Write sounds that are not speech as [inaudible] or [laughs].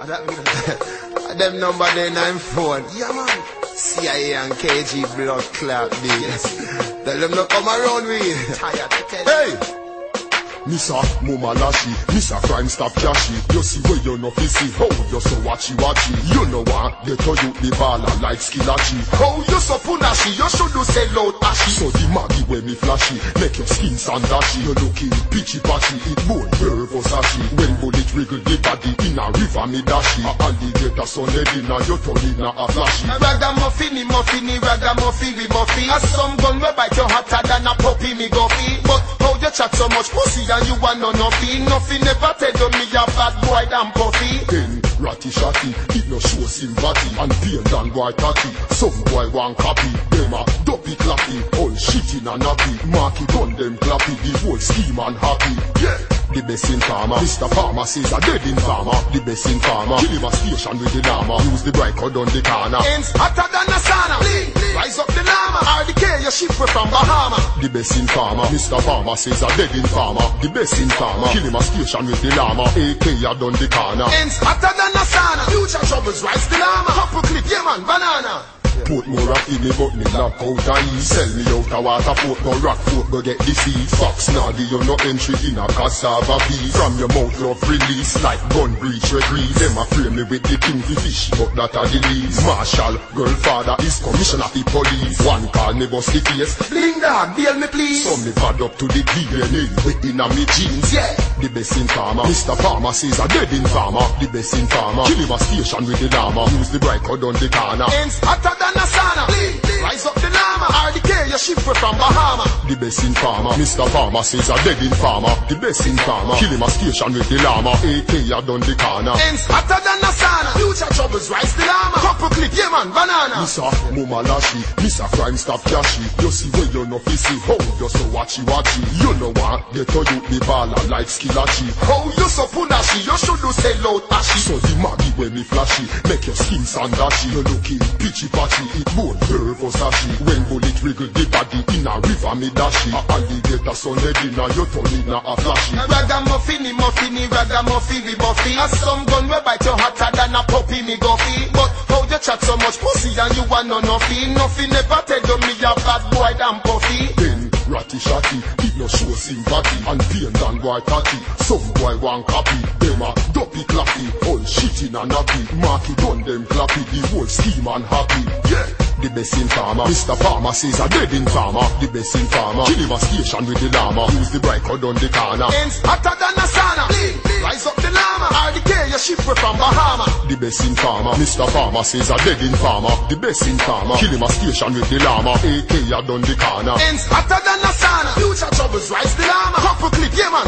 [laughs] Them number they nine phone. Yeah man. CIA and KG blood clot Yes. Tell them not come around me. Tired to Hey! Missa Muma Lashi, Missa Crime Stop Cashy. You see where you no see how oh, you so watchy watchy. You know what? They tell you the baller like Skillachi. How you so punashi? You should do sell out ashy. So the maggie when me flashy, make your skin sandashy. You looking pitchy patchy, it more nervous ashy. When bullet wriggle the body in a river me dashy. A alligator son head in a you turn in a flashy. Ragamuffin, muffin, ragamuffin, we muffin. As some gun we bite you hotter than a puppy me guffy. You chat so much pussy and you want no nothing. Nothing never tell you me a bad boy than puffy. Then ratty shotty, it no show sympathy and pain than boy tatty. Some boy want copy, them a dopey clappy, all shitting and nappy. Marky gun them clappy, the whole scheme and happy. Yeah. The best in farmer, Mr. Farmer says a dead in farmer. The best in farmer, kill him a station with the llama. Use the bright cord on the corner. Ends hotter than a sauna. Rise up the. RDK, your ship from Bahama. The best in farmer, Mr. Farmer says a dead in farmer. The best in farmer, kill him a station with the llama. AK a done the corner. Ends hotter than a sauna. Future troubles rise the llama. Couple clip, yeah man, banana. Put more rock in me but me lock out a ease Sell me out a waterfort no rock go get the seed Fox now give you no entry in a cassava pea From your mouth love release like gun breach retrieve Them a frame me with the king fi fish but that a the least Marshall girl father is commissioner fi police One call me bust the face Bling dog, bail me please. So me bad up to the DNA within a me jeans Yeah. the best in farmer. Mr. Farmer says a dead in farmer. The best in farmer. Kill him a station with the llama. Use the bright cord on the corner. Ends hotter ship we from Bahama. The best in farmer. Mr. Farmer says a dead in farmer. The best in farmer. Kill him a station with the llama. AK a done the corner. Ends hotter than a sauna. Future troubles rise the llama. Couple clip, yeah man, banana. Missa Muma Lashi, Missa Crime Stop Cashy. You see where you no fi see how you so watchy watchy. You know what? They tell you the baller like Skillachi. How oh, you so punashi? You should do sell out ashy. So the maggie when me flashy, make your skin sandashy. You looking pitchy patchy, it more nervous ashy. When bullet wriggle the body in a river me dashy. A alligator head in a you turn in a flashy. Ragamuffin, muffin, ragamuffin, we buffy. As some gun we bite you hotter than a puppy me guffy. But how you chat so much pussy and you want no nothing? Nothing never tell you me a bad boy than puffy. Then ratty shotty, it no show sympathy and pain than boy tatty. Some boy want copy, them a dopey clappy, all shitting and nappy. Marky gun them clappy, the whole scheme and happy. Yeah. The best in farmer, Mr. Farmer says a dead in farmer. The best in farmer, kill him a station with the llama. Use the bright on the corner. Ends hotter than your ship we from Bahama. The best in farmer, Mr. Farmer says a dead in farmer. The best in farmer, kill him a station with the llama. AK a done the corner. Ends hotter than a sauna. Future troubles rise the llama. Couple clip, yeah man.